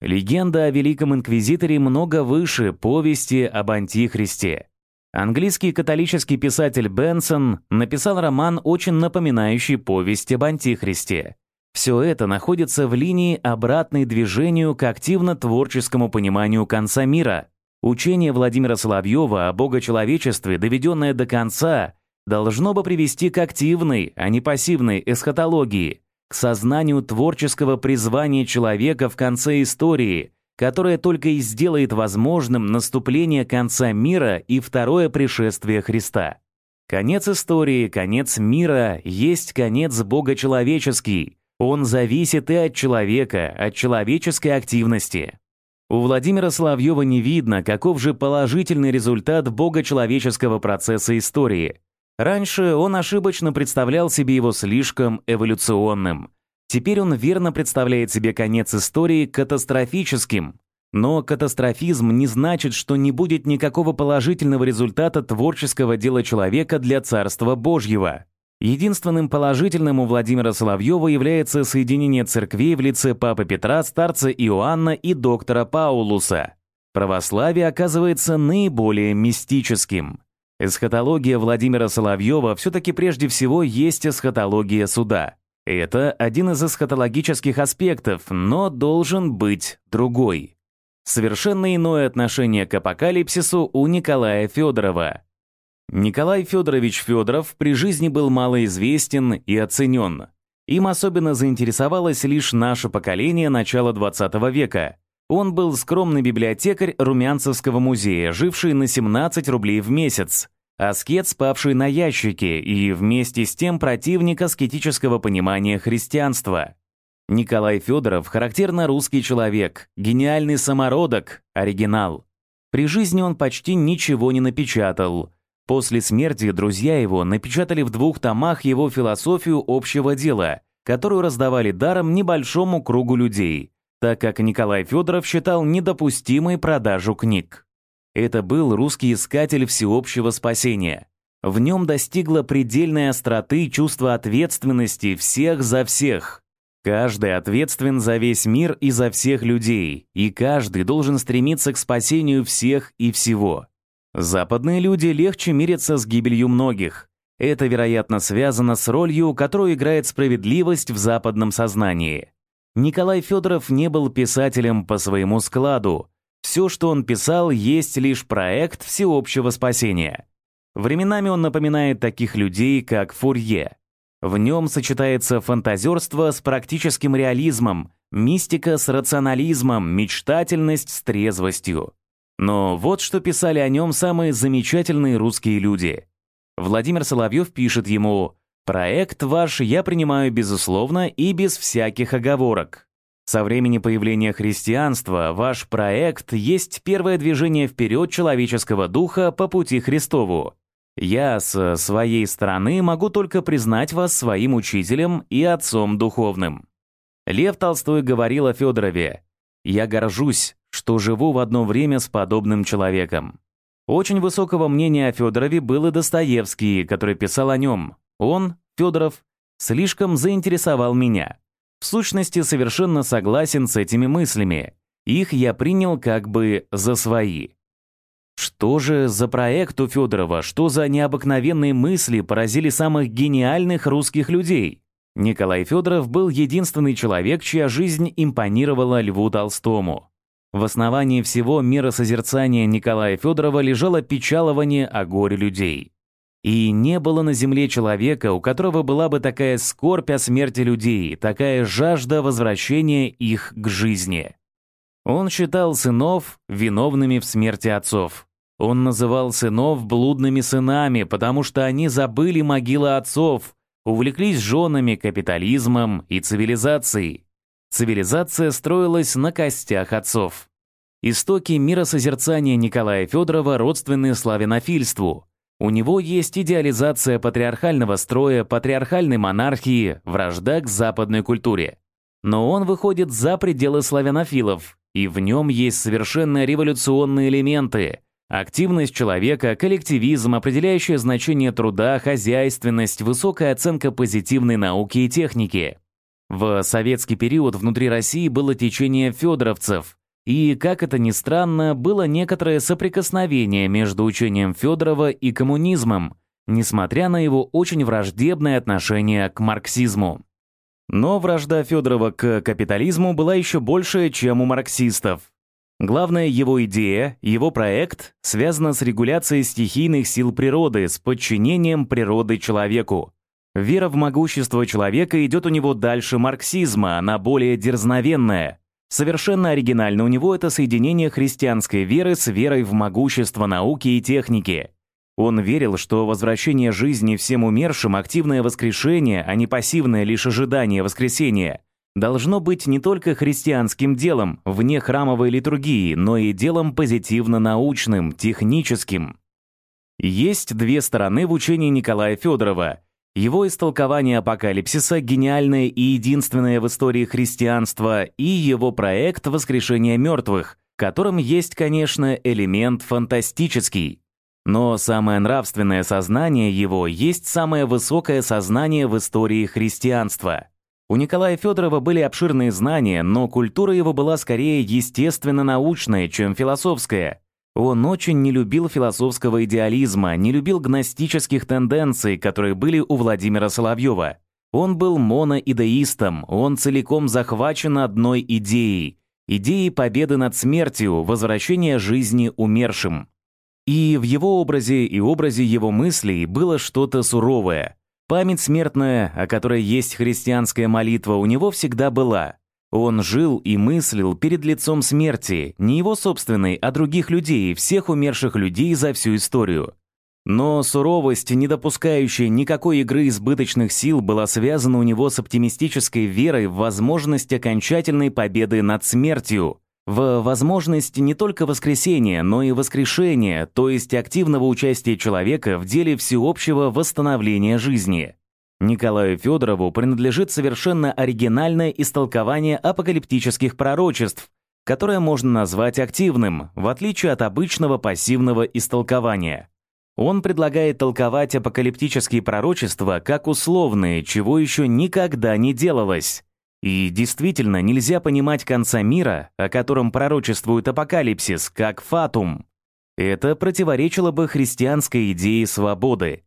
[SPEAKER 1] Легенда о Великом Инквизиторе много выше повести об Антихристе. Английский католический писатель Бенсон написал роман, очень напоминающий повесть об Антихристе. Все это находится в линии обратной движению к активно-творческому пониманию конца мира. Учение Владимира Соловьева о богочеловечестве, доведенное до конца, должно бы привести к активной, а не пассивной эсхатологии, к сознанию творческого призвания человека в конце истории, которое только и сделает возможным наступление конца мира и второе пришествие Христа. Конец истории, конец мира есть конец Бога человеческий. Он зависит и от человека, от человеческой активности. У Владимира Соловьева не видно, каков же положительный результат богочеловеческого процесса истории. Раньше он ошибочно представлял себе его слишком эволюционным. Теперь он верно представляет себе конец истории катастрофическим. Но катастрофизм не значит, что не будет никакого положительного результата творческого дела человека для Царства Божьего. Единственным положительным у Владимира Соловьева является соединение церквей в лице Папы Петра, старца Иоанна и доктора Паулуса. Православие оказывается наиболее мистическим. Эсхатология Владимира Соловьева все-таки прежде всего есть эсхатология суда. Это один из эсхатологических аспектов, но должен быть другой. Совершенно иное отношение к апокалипсису у Николая Федорова. Николай Федорович Федоров при жизни был малоизвестен и оценен. Им особенно заинтересовалось лишь наше поколение начала XX века. Он был скромный библиотекарь Румянцевского музея, живший на 17 рублей в месяц, аскет, спавший на ящике и вместе с тем противник аскетического понимания христианства. Николай Федоров – характерно русский человек, гениальный самородок, оригинал. При жизни он почти ничего не напечатал, После смерти друзья его напечатали в двух томах его философию общего дела, которую раздавали даром небольшому кругу людей, так как Николай Федоров считал недопустимой продажу книг. Это был русский искатель всеобщего спасения. В нем достигло предельной остроты чувство ответственности всех за всех. Каждый ответственен за весь мир и за всех людей, и каждый должен стремиться к спасению всех и всего. Западные люди легче мирятся с гибелью многих. Это, вероятно, связано с ролью, которую играет справедливость в западном сознании. Николай Федоров не был писателем по своему складу. Все, что он писал, есть лишь проект всеобщего спасения. Временами он напоминает таких людей, как Фурье. В нем сочетается фантазерство с практическим реализмом, мистика с рационализмом, мечтательность с трезвостью. Но вот что писали о нем самые замечательные русские люди. Владимир Соловьев пишет ему «Проект ваш я принимаю безусловно и без всяких оговорок. Со времени появления христианства ваш проект есть первое движение вперед человеческого духа по пути Христову. Я с своей стороны могу только признать вас своим учителем и отцом духовным». Лев Толстой говорил о Федорове «Я горжусь, что живу в одно время с подобным человеком. Очень высокого мнения о Федорове был и Достоевский, который писал о нем. Он, Федоров, слишком заинтересовал меня. В сущности, совершенно согласен с этими мыслями. Их я принял как бы за свои. Что же за проект у Федорова, что за необыкновенные мысли поразили самых гениальных русских людей? Николай Федоров был единственный человек, чья жизнь импонировала Льву Толстому. В основании всего миросозерцания Николая Федорова лежало печалование о горе людей. И не было на земле человека, у которого была бы такая скорбь о смерти людей, такая жажда возвращения их к жизни. Он считал сынов виновными в смерти отцов. Он называл сынов блудными сынами, потому что они забыли могилы отцов, увлеклись женами, капитализмом и цивилизацией. Цивилизация строилась на костях отцов. Истоки миросозерцания Николая Федорова родственны славянофильству. У него есть идеализация патриархального строя, патриархальной монархии, вражда к западной культуре. Но он выходит за пределы славянофилов, и в нем есть совершенно революционные элементы. Активность человека, коллективизм, определяющее значение труда, хозяйственность, высокая оценка позитивной науки и техники. В советский период внутри России было течение федоровцев, и, как это ни странно, было некоторое соприкосновение между учением Федорова и коммунизмом, несмотря на его очень враждебное отношение к марксизму. Но вражда Федорова к капитализму была еще больше, чем у марксистов. Главная его идея, его проект, связана с регуляцией стихийных сил природы, с подчинением природы человеку. Вера в могущество человека идет у него дальше марксизма, она более дерзновенная. Совершенно оригинально у него это соединение христианской веры с верой в могущество науки и техники. Он верил, что возвращение жизни всем умершим, активное воскрешение, а не пассивное лишь ожидание воскресения, должно быть не только христианским делом, вне храмовой литургии, но и делом позитивно-научным, техническим. Есть две стороны в учении Николая Федорова. Его истолкование апокалипсиса гениальное и единственное в истории христианства, и его проект воскрешения мертвых, в котором есть, конечно, элемент фантастический. Но самое нравственное сознание его есть самое высокое сознание в истории христианства. У Николая Федорова были обширные знания, но культура его была скорее естественно-научная, чем философская. Он очень не любил философского идеализма, не любил гностических тенденций, которые были у Владимира Соловьева. Он был моноидеистом, он целиком захвачен одной идеей – идеей победы над смертью, возвращения жизни умершим. И в его образе и образе его мыслей было что-то суровое. Память смертная, о которой есть христианская молитва, у него всегда была – он жил и мыслил перед лицом смерти, не его собственной, а других людей, всех умерших людей за всю историю. Но суровость, не допускающая никакой игры избыточных сил, была связана у него с оптимистической верой в возможность окончательной победы над смертью, в возможность не только воскресения, но и воскрешения, то есть активного участия человека в деле всеобщего восстановления жизни. Николаю Федорову принадлежит совершенно оригинальное истолкование апокалиптических пророчеств, которое можно назвать активным, в отличие от обычного пассивного истолкования. Он предлагает толковать апокалиптические пророчества как условные, чего еще никогда не делалось. И действительно, нельзя понимать конца мира, о котором пророчествует апокалипсис, как фатум. Это противоречило бы христианской идее свободы.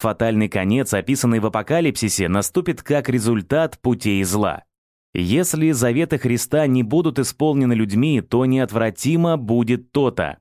[SPEAKER 1] Фатальный конец, описанный в Апокалипсисе, наступит как результат путей зла. Если заветы Христа не будут исполнены людьми, то неотвратимо будет то-то.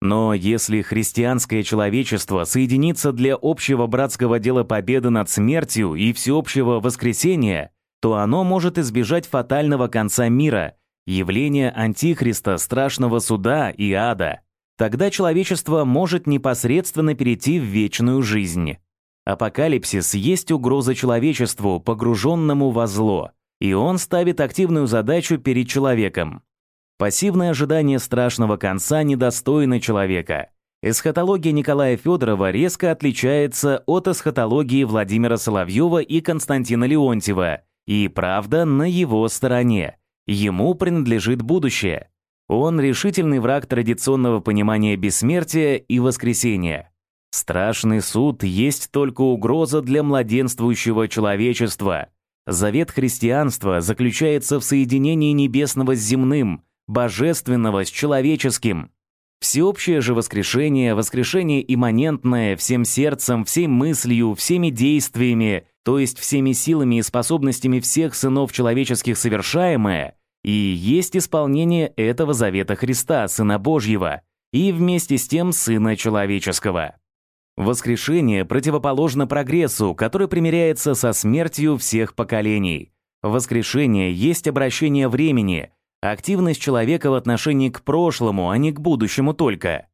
[SPEAKER 1] Но если христианское человечество соединится для общего братского дела победы над смертью и всеобщего воскресения, то оно может избежать фатального конца мира, явления Антихриста, страшного суда и ада. Тогда человечество может непосредственно перейти в вечную жизнь. Апокалипсис есть угроза человечеству, погруженному во зло, и он ставит активную задачу перед человеком. Пассивное ожидание страшного конца недостойно человека. Эсхатология Николая Федорова резко отличается от эсхатологии Владимира Соловьева и Константина Леонтьева, и правда на его стороне. Ему принадлежит будущее. Он решительный враг традиционного понимания бессмертия и воскресения. Страшный суд есть только угроза для младенствующего человечества. Завет христианства заключается в соединении небесного с земным, божественного с человеческим. Всеобщее же воскрешение, воскрешение имманентное всем сердцем, всей мыслью, всеми действиями, то есть всеми силами и способностями всех сынов человеческих совершаемое, и есть исполнение этого завета Христа, Сына Божьего, и вместе с тем Сына Человеческого. Воскрешение противоположно прогрессу, который примиряется со смертью всех поколений. Воскрешение есть обращение времени, активность человека в отношении к прошлому, а не к будущему только.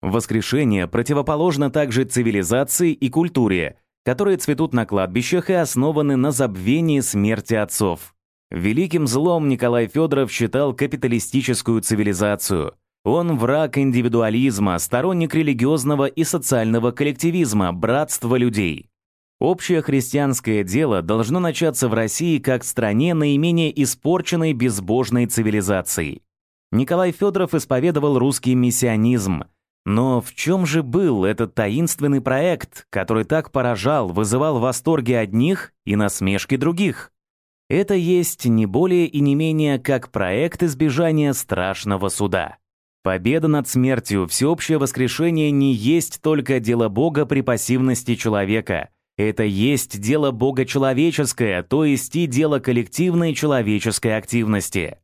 [SPEAKER 1] Воскрешение противоположно также цивилизации и культуре, которые цветут на кладбищах и основаны на забвении смерти отцов. Великим злом Николай Федоров считал капиталистическую цивилизацию – он враг индивидуализма, сторонник религиозного и социального коллективизма, братства людей. Общее христианское дело должно начаться в России как стране наименее испорченной безбожной цивилизацией. Николай Федоров исповедовал русский миссионизм. Но в чем же был этот таинственный проект, который так поражал, вызывал восторги одних и насмешки других? Это есть не более и не менее как проект избежания страшного суда. Победа над смертью, всеобщее воскрешение не есть только дело Бога при пассивности человека. Это есть дело Бога человеческое, то есть и дело коллективной человеческой активности.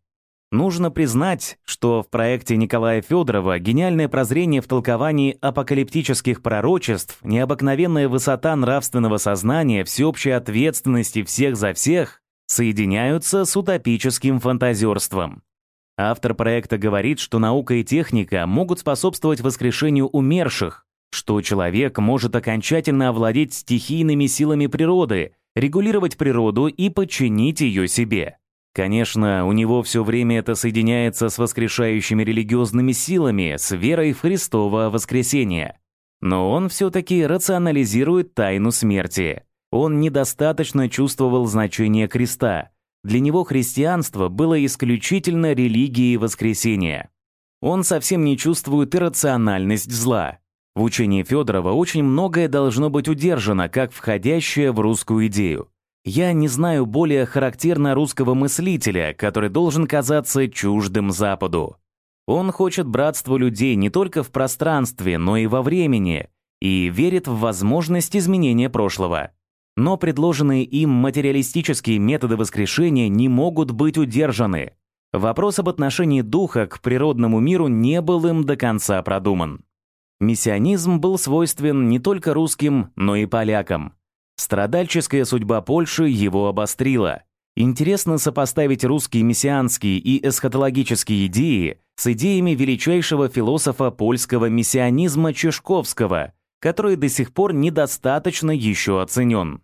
[SPEAKER 1] Нужно признать, что в проекте Николая Федорова гениальное прозрение в толковании апокалиптических пророчеств, необыкновенная высота нравственного сознания, всеобщая ответственности всех за всех соединяются с утопическим фантазерством. Автор проекта говорит, что наука и техника могут способствовать воскрешению умерших, что человек может окончательно овладеть стихийными силами природы, регулировать природу и подчинить ее себе. Конечно, у него все время это соединяется с воскрешающими религиозными силами, с верой в Христово воскресение. Но он все-таки рационализирует тайну смерти. Он недостаточно чувствовал значение креста. Для него христианство было исключительно религией воскресения. Он совсем не чувствует иррациональность зла. В учении Федорова очень многое должно быть удержано, как входящее в русскую идею. Я не знаю более характерно русского мыслителя, который должен казаться чуждым Западу. Он хочет братства людей не только в пространстве, но и во времени, и верит в возможность изменения прошлого. Но предложенные им материалистические методы воскрешения не могут быть удержаны. Вопрос об отношении духа к природному миру не был им до конца продуман. Миссионизм был свойствен не только русским, но и полякам. Страдальческая судьба Польши его обострила. Интересно сопоставить русские мессианские и эсхатологические идеи с идеями величайшего философа польского миссионизма Чешковского, который до сих пор недостаточно еще оценен.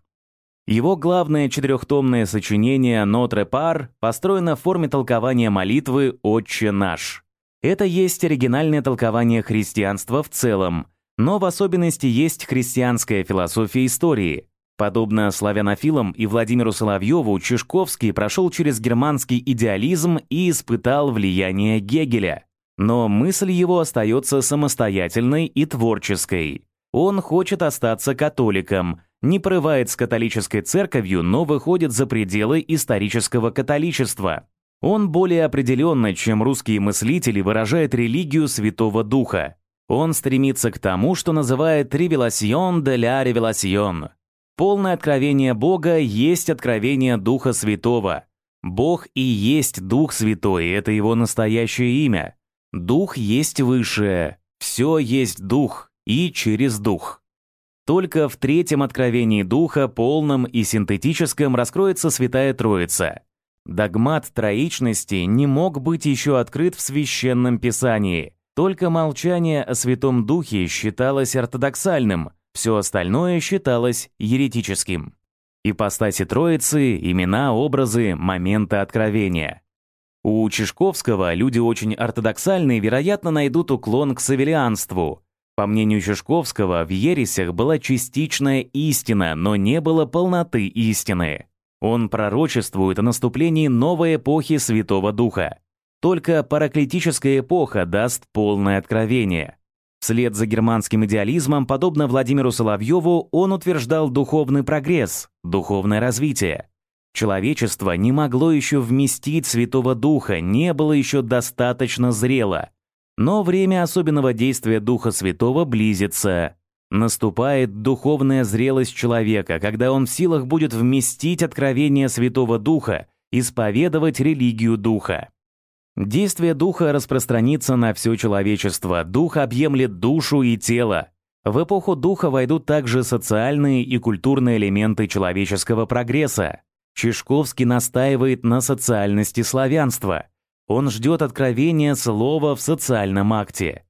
[SPEAKER 1] Его главное четырехтомное сочинение «Нотре пар» построено в форме толкования молитвы «Отче наш». Это есть оригинальное толкование христианства в целом, но в особенности есть христианская философия истории, Подобно славянофилам и Владимиру Соловьеву, Чешковский прошел через германский идеализм и испытал влияние Гегеля. Но мысль его остается самостоятельной и творческой. Он хочет остаться католиком, не прорывает с католической церковью, но выходит за пределы исторического католичества. Он более определенно, чем русские мыслители, выражает религию Святого Духа. Он стремится к тому, что называет «ревеласьон де ля ревеласьон», Полное откровение Бога есть откровение Духа Святого. Бог и есть Дух Святой, это его настоящее имя. Дух есть высшее, все есть Дух и через Дух. Только в третьем откровении Духа, полном и синтетическом, раскроется Святая Троица. Догмат троичности не мог быть еще открыт в Священном Писании. Только молчание о Святом Духе считалось ортодоксальным – все остальное считалось еретическим. Ипостаси Троицы, имена, образы, моменты откровения. У Чешковского люди очень ортодоксальные, вероятно, найдут уклон к савелианству. По мнению Чешковского, в ересях была частичная истина, но не было полноты истины. Он пророчествует о наступлении новой эпохи Святого Духа. Только параклетическая эпоха даст полное откровение. Вслед за германским идеализмом, подобно Владимиру Соловьеву, он утверждал духовный прогресс, духовное развитие. Человечество не могло еще вместить Святого Духа, не было еще достаточно зрело. Но время особенного действия Духа Святого близится. Наступает духовная зрелость человека, когда он в силах будет вместить откровение Святого Духа, исповедовать религию Духа. Действие духа распространится на все человечество, дух объемлет душу и тело. В эпоху духа войдут также социальные и культурные элементы человеческого прогресса. Чешковский настаивает на социальности славянства. Он ждет откровения слова в социальном акте.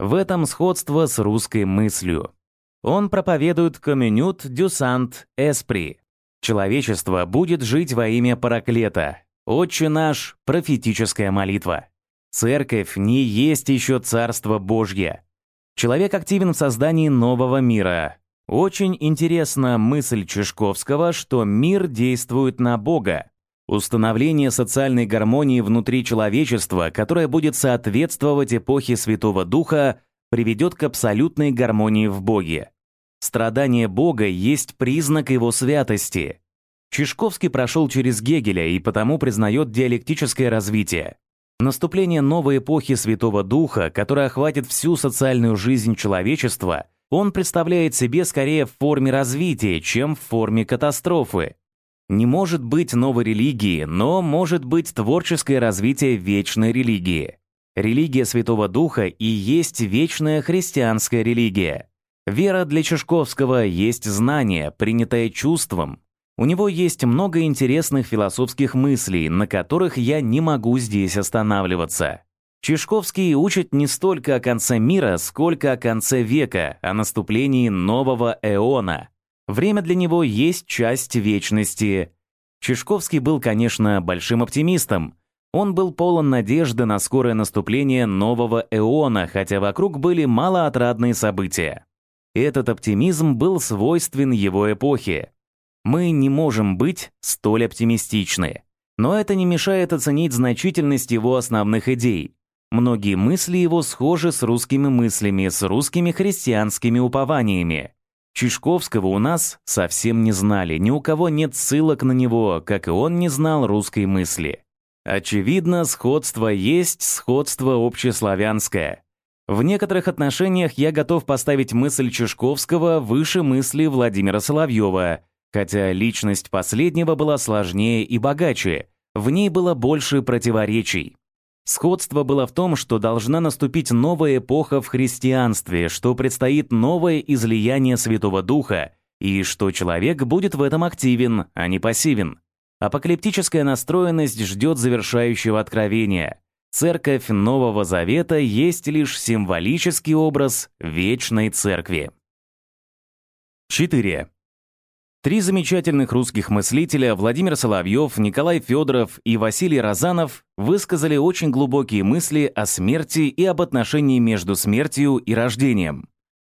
[SPEAKER 1] В этом сходство с русской мыслью. Он проповедует «communut du sant esprit». Человечество будет жить во имя Параклета, Отче наш — профетическая молитва. Церковь не есть еще Царство Божье. Человек активен в создании нового мира. Очень интересна мысль Чешковского, что мир действует на Бога. Установление социальной гармонии внутри человечества, которая будет соответствовать эпохе Святого Духа, приведет к абсолютной гармонии в Боге. Страдание Бога есть признак Его святости. Чешковский прошел через Гегеля и потому признает диалектическое развитие. Наступление новой эпохи Святого Духа, которая охватит всю социальную жизнь человечества, он представляет себе скорее в форме развития, чем в форме катастрофы. Не может быть новой религии, но может быть творческое развитие вечной религии. Религия Святого Духа и есть вечная христианская религия. Вера для Чешковского есть знание, принятое чувством, У него есть много интересных философских мыслей, на которых я не могу здесь останавливаться. Чешковский учит не столько о конце мира, сколько о конце века, о наступлении нового эона. Время для него есть часть вечности. Чешковский был, конечно, большим оптимистом. Он был полон надежды на скорое наступление нового эона, хотя вокруг были малоотрадные события. Этот оптимизм был свойствен его эпохе. Мы не можем быть столь оптимистичны. Но это не мешает оценить значительность его основных идей. Многие мысли его схожи с русскими мыслями, с русскими христианскими упованиями. Чешковского у нас совсем не знали, ни у кого нет ссылок на него, как и он не знал русской мысли. Очевидно, сходство есть сходство общеславянское. В некоторых отношениях я готов поставить мысль Чешковского выше мысли Владимира Соловьева, хотя личность последнего была сложнее и богаче, в ней было больше противоречий. Сходство было в том, что должна наступить новая эпоха в христианстве, что предстоит новое излияние Святого Духа, и что человек будет в этом активен, а не пассивен. Апокалиптическая настроенность ждет завершающего откровения. Церковь Нового Завета есть лишь символический образ вечной церкви. 4. Три замечательных русских мыслителя Владимир Соловьев, Николай Федоров и Василий Розанов высказали очень глубокие мысли о смерти и об отношении между смертью и рождением.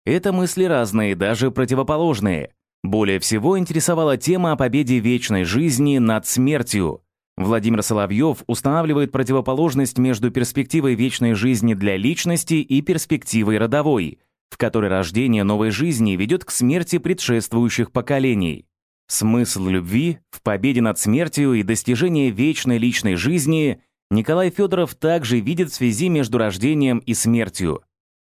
[SPEAKER 1] Это мысли разные, даже противоположные. Более всего интересовала тема о победе вечной жизни над смертью. Владимир Соловьев устанавливает противоположность между перспективой вечной жизни для личности и перспективой родовой, в которой рождение новой жизни ведет к смерти предшествующих поколений. Смысл любви в победе над смертью и достижении вечной личной жизни Николай Федоров также видит в связи между рождением и смертью.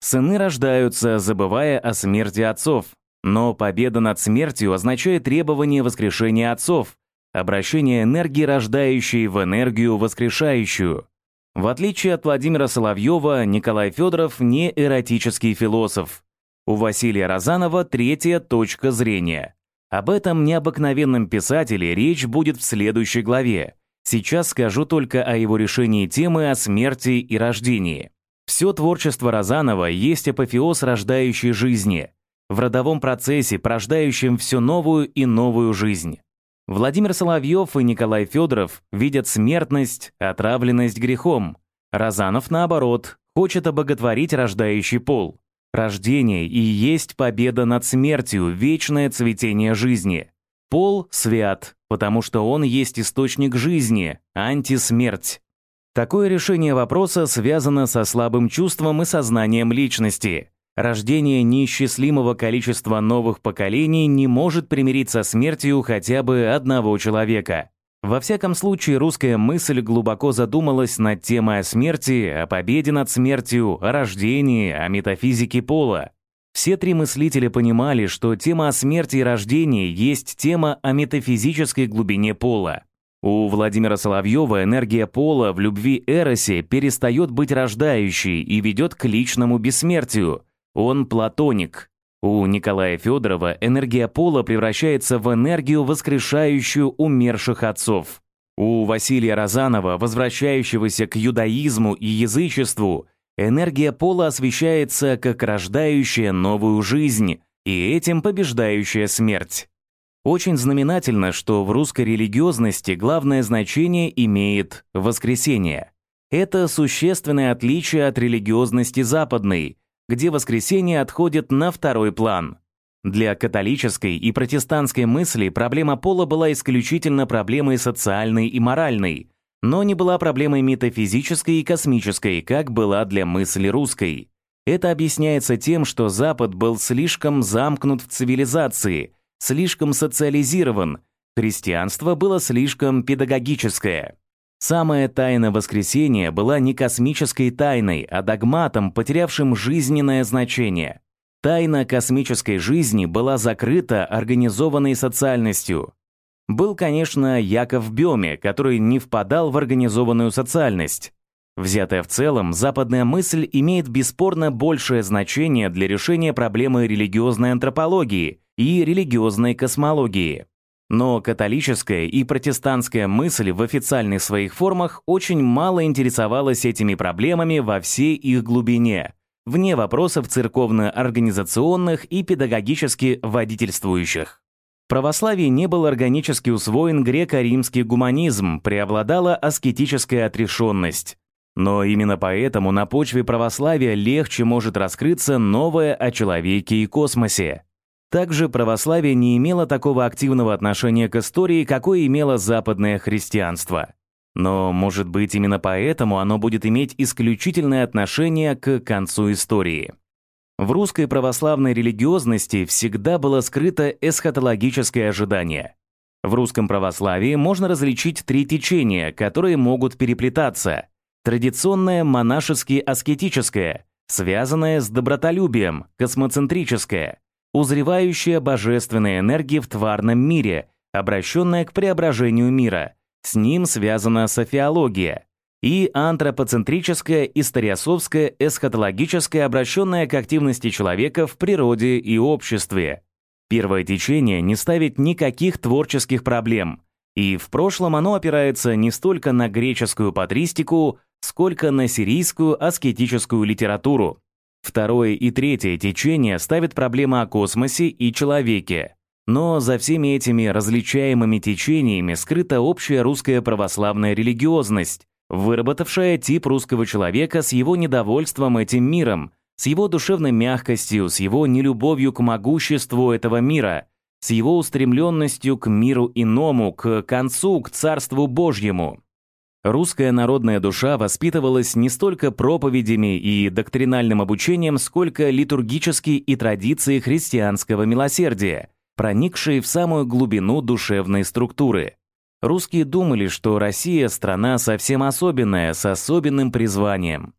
[SPEAKER 1] Сыны рождаются, забывая о смерти отцов, но победа над смертью означает требование воскрешения отцов, обращение энергии, рождающей в энергию воскрешающую. В отличие от Владимира Соловьева, Николай Федоров не эротический философ. У Василия Розанова третья точка зрения. Об этом необыкновенном писателе речь будет в следующей главе. Сейчас скажу только о его решении темы о смерти и рождении. Все творчество Розанова есть апофеоз рождающей жизни – в родовом процессе, порождающем всю новую и новую жизнь. Владимир Соловьев и Николай Федоров видят смертность, отравленность грехом. Разанов, наоборот, хочет обоготворить рождающий пол. Рождение и есть победа над смертью, вечное цветение жизни. Пол свят, потому что он есть источник жизни, антисмерть. Такое решение вопроса связано со слабым чувством и сознанием личности. Рождение неисчислимого количества новых поколений не может примириться с смертью хотя бы одного человека. Во всяком случае, русская мысль глубоко задумалась над темой о смерти, о победе над смертью, о рождении, о метафизике пола. Все три мыслителя понимали, что тема о смерти и рождении есть тема о метафизической глубине пола. У Владимира Соловьева энергия пола в любви Эросе перестает быть рождающей и ведет к личному бессмертию, он платоник. У Николая Федорова энергия пола превращается в энергию, воскрешающую умерших отцов. У Василия Розанова, возвращающегося к юдаизму и язычеству, энергия пола освещается как рождающая новую жизнь и этим побеждающая смерть. Очень знаменательно, что в русской религиозности главное значение имеет воскресение. Это существенное отличие от религиозности западной – где воскресение отходит на второй план. Для католической и протестантской мысли проблема пола была исключительно проблемой социальной и моральной, но не была проблемой метафизической и космической, как была для мысли русской. Это объясняется тем, что Запад был слишком замкнут в цивилизации, слишком социализирован, христианство было слишком педагогическое. Самая тайна воскресения была не космической тайной, а догматом, потерявшим жизненное значение. Тайна космической жизни была закрыта организованной социальностью. Был, конечно, Яков Бёме, который не впадал в организованную социальность. Взятая в целом, западная мысль имеет бесспорно большее значение для решения проблемы религиозной антропологии и религиозной космологии. Но католическая и протестантская мысль в официальных своих формах очень мало интересовалась этими проблемами во всей их глубине, вне вопросов церковно-организационных и педагогически водительствующих. В православии не был органически усвоен греко-римский гуманизм, преобладала аскетическая отрешенность. Но именно поэтому на почве православия легче может раскрыться новое о человеке и космосе. Также православие не имело такого активного отношения к истории, какое имело западное христианство. Но, может быть, именно поэтому оно будет иметь исключительное отношение к концу истории. В русской православной религиозности всегда было скрыто эсхатологическое ожидание. В русском православии можно различить три течения, которые могут переплетаться. Традиционное монашески-аскетическое, связанное с добротолюбием, космоцентрическое, узревающая божественная энергия в тварном мире, обращенная к преображению мира. С ним связана софиология. И антропоцентрическая, историосовская, эсхатологическая, обращенная к активности человека в природе и обществе. Первое течение не ставит никаких творческих проблем. И в прошлом оно опирается не столько на греческую патристику, сколько на сирийскую аскетическую литературу, Второе и третье течение ставят проблемы о космосе и человеке. Но за всеми этими различаемыми течениями скрыта общая русская православная религиозность, выработавшая тип русского человека с его недовольством этим миром, с его душевной мягкостью, с его нелюбовью к могуществу этого мира, с его устремленностью к миру иному, к концу, к Царству Божьему. Русская народная душа воспитывалась не столько проповедями и доктринальным обучением, сколько литургической и традицией христианского милосердия, проникшей в самую глубину душевной структуры. Русские думали, что Россия — страна совсем особенная, с особенным призванием.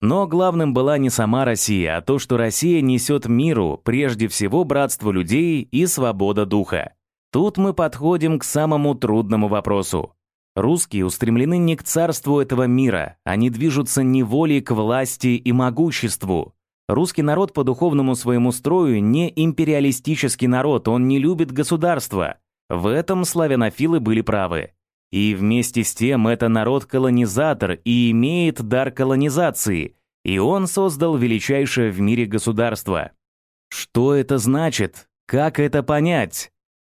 [SPEAKER 1] Но главным была не сама Россия, а то, что Россия несет миру, прежде всего братство людей и свобода духа. Тут мы подходим к самому трудному вопросу. Русские устремлены не к царству этого мира, они движутся неволей к власти и могуществу. Русский народ по духовному своему строю не империалистический народ, он не любит государство. В этом славянофилы были правы. И вместе с тем это народ-колонизатор и имеет дар колонизации, и он создал величайшее в мире государство. Что это значит? Как это понять?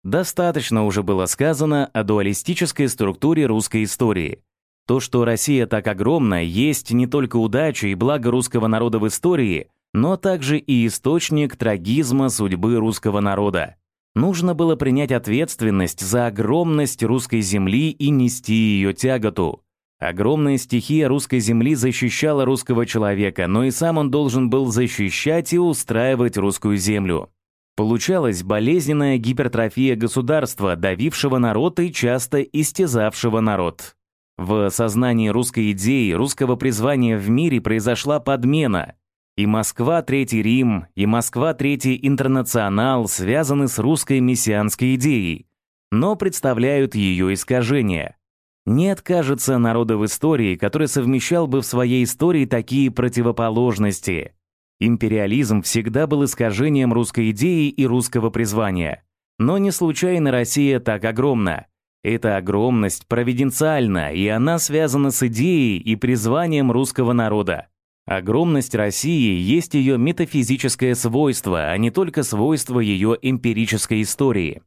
[SPEAKER 1] Достаточно уже было сказано о дуалистической структуре русской истории. То, что Россия так огромна, есть не только удача и благо русского народа в истории, но также и источник трагизма судьбы русского народа. Нужно было принять ответственность за огромность русской земли и нести ее тяготу. Огромная стихия русской земли защищала русского человека, но и сам он должен был защищать и устраивать русскую землю. Получалась болезненная гипертрофия государства, давившего народ и часто истязавшего народ. В сознании русской идеи, русского призвания в мире произошла подмена. И Москва Третий Рим, и Москва Третий Интернационал связаны с русской мессианской идеей, но представляют ее искажения. Нет, кажется, народа в истории, который совмещал бы в своей истории такие противоположности. Империализм всегда был искажением русской идеи и русского призвания. Но не случайно Россия так огромна. Эта огромность провиденциальна, и она связана с идеей и призванием русского народа. Огромность России есть ее метафизическое свойство, а не только свойство ее эмпирической истории.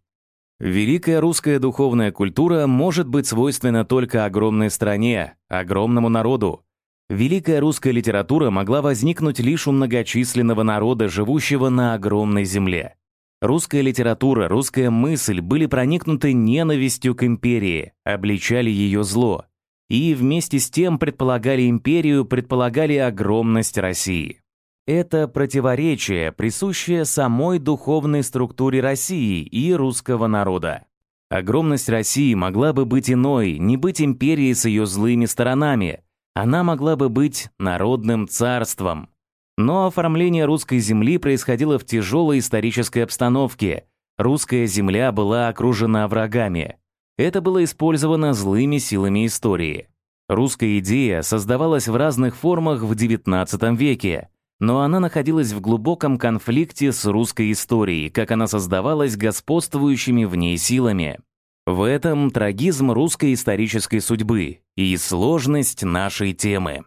[SPEAKER 1] Великая русская духовная культура может быть свойственна только огромной стране, огромному народу. Великая русская литература могла возникнуть лишь у многочисленного народа, живущего на огромной земле. Русская литература, русская мысль были проникнуты ненавистью к империи, обличали ее зло. И вместе с тем предполагали империю, предполагали огромность России. Это противоречие, присущее самой духовной структуре России и русского народа. Огромность России могла бы быть иной, не быть империей с ее злыми сторонами – она могла бы быть народным царством. Но оформление русской земли происходило в тяжелой исторической обстановке. Русская земля была окружена врагами. Это было использовано злыми силами истории. Русская идея создавалась в разных формах в XIX веке, но она находилась в глубоком конфликте с русской историей, как она создавалась господствующими в ней силами. В этом трагизм русской исторической судьбы и сложность нашей темы.